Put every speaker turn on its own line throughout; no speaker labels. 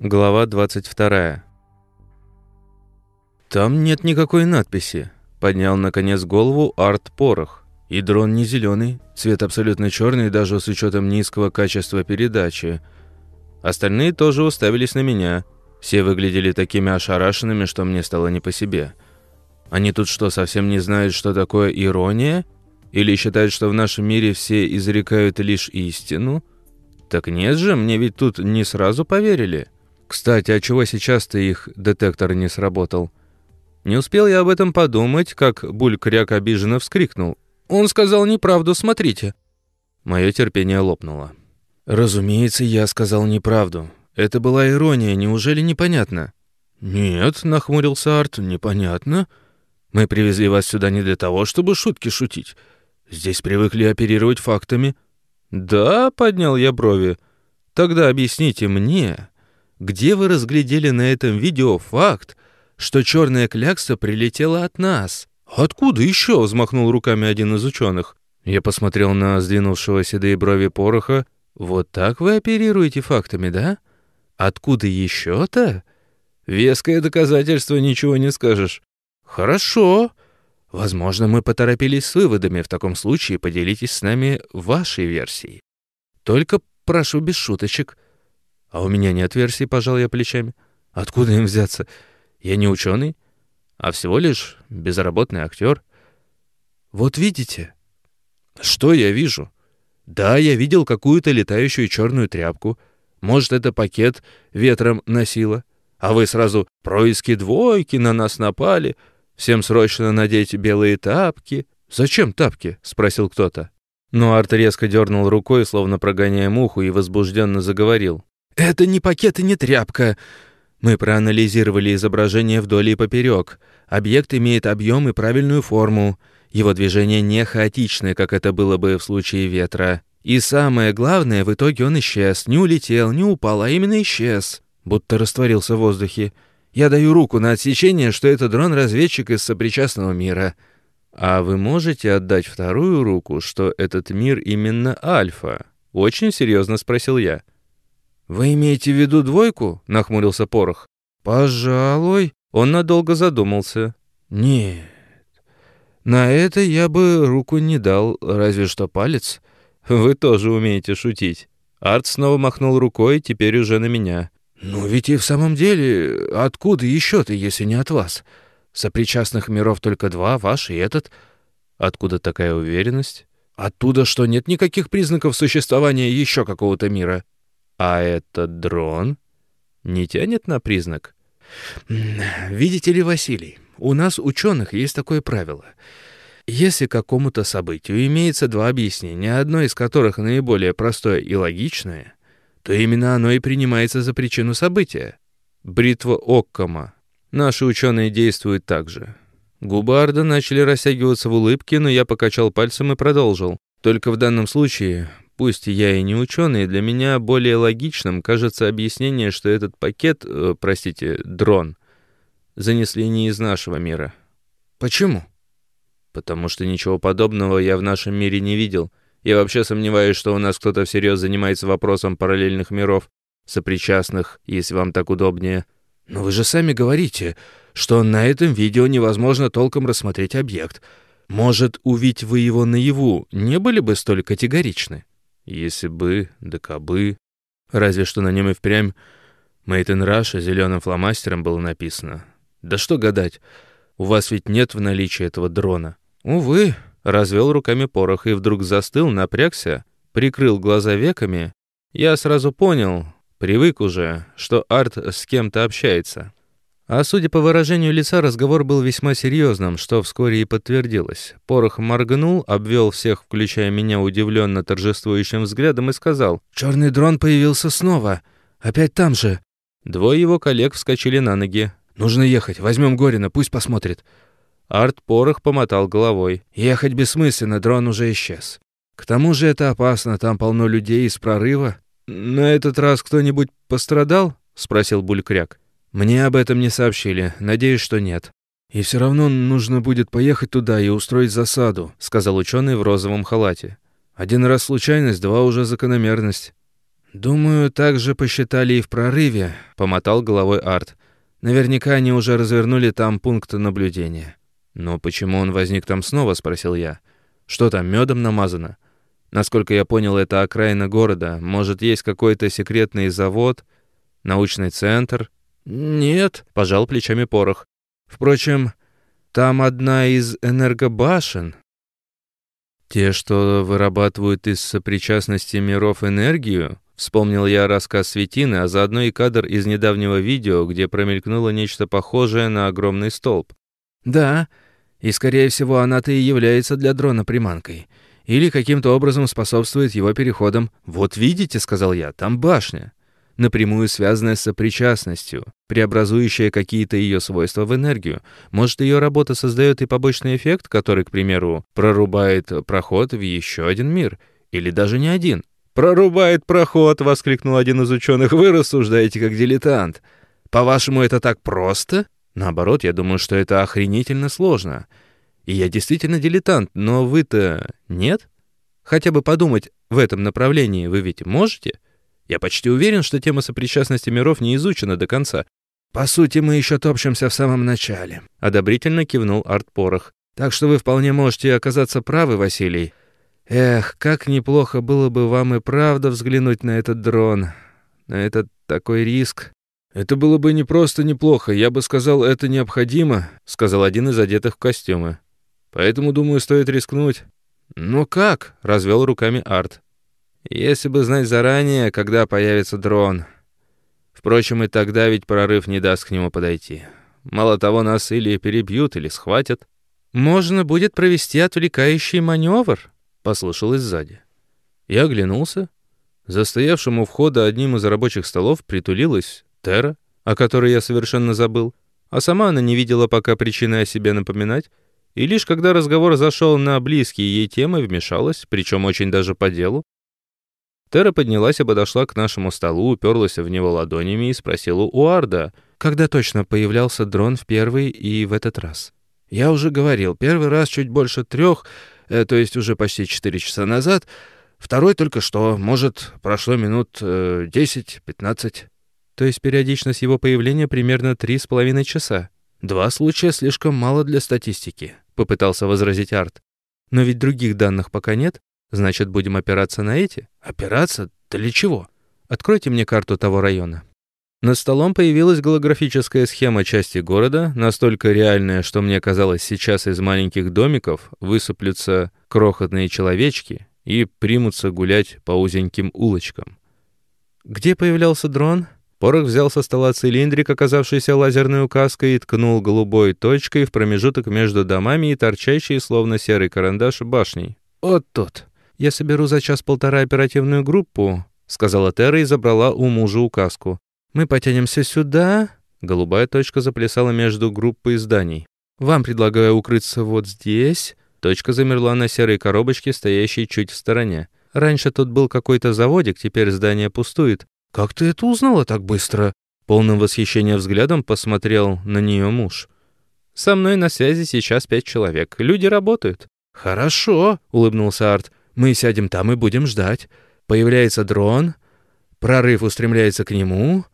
Глава 22. «Там нет никакой надписи», — поднял наконец голову Арт Порох. «И дрон не зеленый, цвет абсолютно черный, даже с учетом низкого качества передачи. Остальные тоже уставились на меня. Все выглядели такими ошарашенными, что мне стало не по себе. Они тут что, совсем не знают, что такое ирония? Или считают, что в нашем мире все изрекают лишь истину? Так нет же, мне ведь тут не сразу поверили». Кстати, а чего сейчас-то их детектор не сработал? Не успел я об этом подумать, как Булькряк обиженно вскрикнул. «Он сказал неправду, смотрите!» Мое терпение лопнуло. «Разумеется, я сказал неправду. Это была ирония, неужели непонятно?» «Нет», — нахмурился Арт, — «непонятно. Мы привезли вас сюда не для того, чтобы шутки шутить. Здесь привыкли оперировать фактами». «Да», — поднял я брови, — «тогда объясните мне, где вы разглядели на этом видео факт, что черная клякса прилетела от нас? Откуда еще? взмахнул руками один из ученых. Я посмотрел на сдвинувшего седые брови пороха. Вот так вы оперируете фактами, да? Откуда еще-то? Веское доказательство, ничего не скажешь. Хорошо. Возможно, мы поторопились с выводами. В таком случае поделитесь с нами вашей версией. Только прошу без шуточек. А у меня нет версии, пожал я плечами. Откуда им взяться? Я не ученый, а всего лишь безработный актер. Вот видите? Что я вижу? Да, я видел какую-то летающую черную тряпку. Может, это пакет ветром носило. А вы сразу происки двойки на нас напали. Всем срочно надеть белые тапки. Зачем тапки? спросил кто-то. Но Арт резко дернул рукой, словно прогоняя муху, и возбужденно заговорил. «Это не пакет и не тряпка. Мы проанализировали изображение вдоль и поперек. Объект имеет объем и правильную форму. Его движение не хаотичное, как это было бы в случае ветра. И самое главное, в итоге он исчез. Не улетел, не упал, а именно исчез. Будто растворился в воздухе. Я даю руку на отсечение, что это дрон-разведчик из сопричастного мира. А вы можете отдать вторую руку, что этот мир именно Альфа? Очень серьезно спросил я. «Вы имеете в виду двойку?» — нахмурился Порох. «Пожалуй». Он надолго задумался. «Нет, на это я бы руку не дал, разве что палец. Вы тоже умеете шутить». Арт снова махнул рукой, теперь уже на меня. «Ну ведь и в самом деле, откуда еще ты, если не от вас? Сопричастных миров только два, ваш и этот. Откуда такая уверенность? Оттуда, что нет никаких признаков существования еще какого-то мира. А этот дрон не тянет на признак? Видите ли, Василий, у нас, ученых, есть такое правило. Если какому-то событию имеется два объяснения, одно из которых наиболее простое и логичное, то именно оно и принимается за причину события. Бритва Оккома. Наши ученые действуют так же. Губы Арда начали растягиваться в улыбке, но я покачал пальцем и продолжил. Только в данном случае Пусть я и не ученый, для меня более логичным кажется объяснение, что этот пакет, э, простите, дрон, занесли не из нашего мира. Почему? Потому что ничего подобного я в нашем мире не видел. Я вообще сомневаюсь, что у нас кто-то всерьез занимается вопросом параллельных миров, сопричастных, если вам так удобнее. Но вы же сами говорите, что на этом видео невозможно толком рассмотреть объект. Может, увидеть вы его наяву, не были бы столь категоричны? Если бы, да кабы. Разве что на нем и впрямь «Made Russia» зеленым фломастером было написано. Да что гадать, у вас ведь нет в наличии этого дрона. Увы, развел руками порох и вдруг застыл, напрягся, прикрыл глаза веками. Я сразу понял, привык уже, что Арт с кем-то общается. А судя по выражению лица, разговор был весьма серьезным, что вскоре и подтвердилось. Порох моргнул, обвел всех, включая меня, удивленно торжествующим взглядом и сказал «Черный дрон появился снова. Опять там же». Двое его коллег вскочили на ноги. «Нужно ехать. Возьмем Горина, пусть посмотрит». Арт Порох помотал головой. «Ехать бессмысленно, дрон уже исчез. К тому же это опасно, там полно людей из прорыва». «На этот раз кто-нибудь пострадал?» — спросил Булькряк. Мне об этом не сообщили, надеюсь, что нет. И все равно нужно будет поехать туда и устроить засаду, сказал ученый в розовом халате. Один раз случайность, два уже закономерность. «Думаю, так же посчитали и в прорыве», — помотал головой Арт. «Наверняка они уже развернули там пункт наблюдения». «Но почему он возник там снова?» — спросил я. «Что там, медом намазано?» Насколько я понял, это окраина города. Может, есть какой-то секретный завод, научный центр? Нет, пожал плечами Порох. Впрочем, там одна из энергобашен. Те, что вырабатывают из сопричастности миров энергию, вспомнил я рассказ Светины, а заодно и кадр из недавнего видео, где промелькнуло нечто похожее на огромный столб. Да, и скорее всего она-то и является для дрона приманкой или каким-то образом способствует его переходам. «Вот видите», — сказал я, — «там башня» напрямую связанная с сопричастностью, преобразующая какие-то ее свойства в энергию. Может, ее работа создает и побочный эффект, который, к примеру, прорубает проход в еще один мир, или даже не один. «Прорубает проход!» — воскликнул один из ученых. «Вы рассуждаете как дилетант. По-вашему, это так просто?» Наоборот, я думаю, что это охренительно сложно. И я действительно дилетант, но вы-то нет? Хотя бы подумать в этом направлении вы ведь можете? Я почти уверен, что тема сопричастности миров не изучена до конца. По сути, мы еще топчемся в самом начале. Одобрительно кивнул Арт Порох. Так что вы вполне можете оказаться правы, Василий. Эх, как неплохо было бы вам и правда взглянуть на этот дрон. На этот такой риск. Это было бы не просто неплохо, я бы сказал, это необходимо, сказал один из одетых в костюмы. Поэтому, думаю, стоит рискнуть». «Ну как?» — развел руками Арт. «Если бы знать заранее, когда появится дрон. Впрочем, и тогда ведь прорыв не даст к нему подойти. Мало того, нас или перебьют, или схватят». «Можно будет провести отвлекающий маневр», — послышалось сзади. Я оглянулся. За стоявшим у входа одним из рабочих столов притулилась Тера, о которой я совершенно забыл, а сама она не видела пока причины о себе напоминать, и лишь когда разговор зашел на близкие ей темы, вмешалась, причем очень даже по делу. Тера поднялась и подошла к нашему столу, уперлась в него ладонями и спросила у Арда, когда точно появлялся дрон в первый и в этот раз. «Я уже говорил, первый раз чуть больше трех, э, то есть уже почти четыре часа назад, второй только что, может, прошло минут э, десять-пятнадцать». То есть периодичность его появления примерно три с половиной часа. Два случая слишком мало для статистики попытался возразить Арт. Но ведь других данных пока нет, значит, будем опираться на эти. Опираться? Для чего? Откройте мне карту того района. Над столом появилась голографическая схема части города, настолько реальная, что мне казалось, сейчас из маленьких домиков высыплются крохотные человечки и примутся гулять по узеньким улочкам. Где появлялся дрон? Порох взял со стола цилиндрик, оказавшийся лазерной указкой, и ткнул голубой точкой в промежуток между домами и торчащей, словно серый карандаш, башней. «Вот тут. Я соберу за час-полтора оперативную группу», — сказала Тера и забрала у мужа указку. «Мы потянемся сюда». Голубая точка заплясала между группой зданий. «Вам предлагаю укрыться вот здесь». Точка замерла на серой коробочке, стоящей чуть в стороне. Раньше тут был какой-то заводик, теперь здание пустует. «Как ты это узнала так быстро?» Полным восхищения взглядом посмотрел на нее муж. «Со мной на связи сейчас пять человек. Люди работают». «Хорошо», — улыбнулся Арт. «Мы сядем там и будем ждать. Появляется дрон, прорыв устремляется к нему.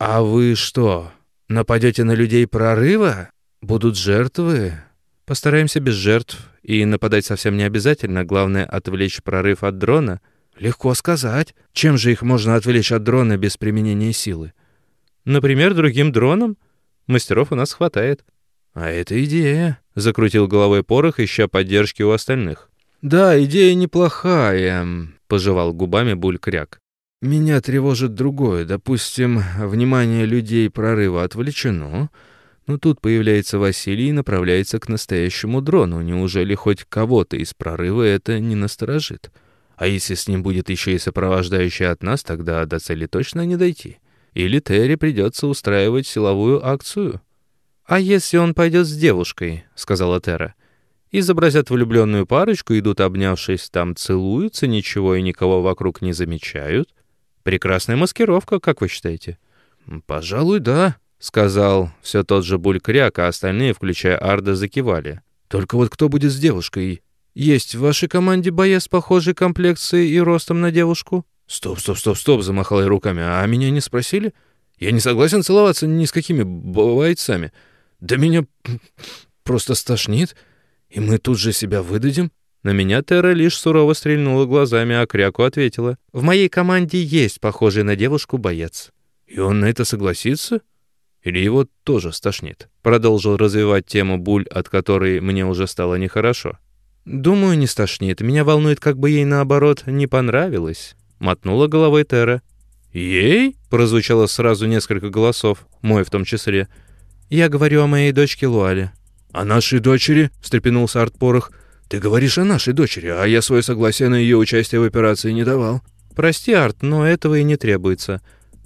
А вы что, нападете на людей прорыва? Будут жертвы?» «Постараемся без жертв. И нападать совсем не обязательно. Главное — отвлечь прорыв от дрона». Легко сказать. Чем же их можно отвлечь от дрона без применения силы? Например, другим дроном? Мастеров у нас хватает. А это идея, закрутил головой порох, ища поддержки у остальных. Да, идея неплохая, пожевал губами булькряк. Меня тревожит другое. Допустим, внимание людей прорыва отвлечено, но тут появляется Василий и направляется к настоящему дрону. Неужели хоть кого-то из прорыва это не насторожит? А если с ним будет еще и сопровождающий от нас, тогда до цели точно не дойти. Или Терри придется устраивать силовую акцию. «А если он пойдет с девушкой?» — сказала Тера. Изобразят влюбленную парочку, идут обнявшись, там целуются, ничего и никого вокруг не замечают. Прекрасная маскировка, как вы считаете? «Пожалуй, да», — сказал все тот же Булькряк, а остальные, включая Арда, закивали. «Только вот кто будет с девушкой? Есть в вашей команде боец похожей комплекции и ростом на девушку? «Стоп, стоп, стоп, стоп!» — замахал я руками. «А меня не спросили? Я не согласен целоваться ни с какими бойцами. Да меня просто стошнит, и мы тут же себя выдадим». На меня Терра лишь сурово стрельнула глазами, а Кряку ответила. «В моей команде есть похожий на девушку боец». «И он на это согласится? Или его тоже стошнит?» Продолжил развивать тему Буль, от которой мне уже стало нехорошо. «Думаю, не стошнит. Меня волнует, как бы ей, наоборот, не понравилось». Мотнула головой Терра. «Ей?» — прозвучало сразу несколько голосов, мой в том числе. «Я говорю о моей дочке Луале». «О нашей дочери?» — встрепенулся Артпорох. «Ты говоришь о нашей дочери, а я свое согласие на ее участие в операции не давал». «Прости, Арт, но этого и не требуется.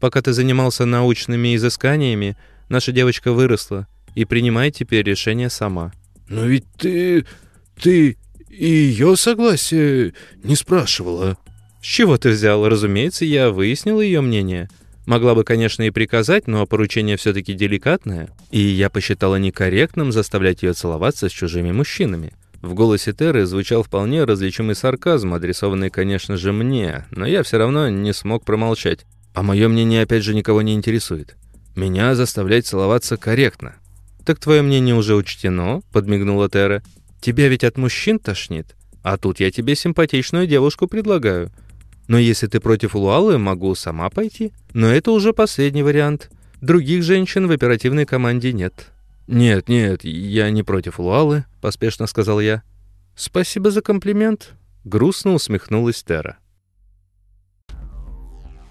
Пока ты занимался научными изысканиями, наша девочка выросла и принимает теперь решение сама».
«Но ведь ты... ты и ее согласие не спрашивала».
«С чего ты взял? Разумеется, я выяснил ее мнение. Могла бы, конечно, и приказать, но поручение все-таки деликатное, и я посчитала некорректным заставлять ее целоваться с чужими мужчинами». В голосе Теры звучал вполне различимый сарказм, адресованный, конечно же, мне, но я все равно не смог промолчать. А мое мнение опять же никого не интересует. Меня заставлять целоваться корректно. «Так твое мнение уже учтено?» — подмигнула Тера. «Тебя ведь от мужчин тошнит. А тут я тебе симпатичную девушку предлагаю. Но если ты против Луалы, могу сама пойти. Но это уже последний вариант. Других женщин в оперативной команде нет». «Нет, нет, я не против Луалы», — поспешно сказал я. «Спасибо за комплимент», — грустно усмехнулась Тера.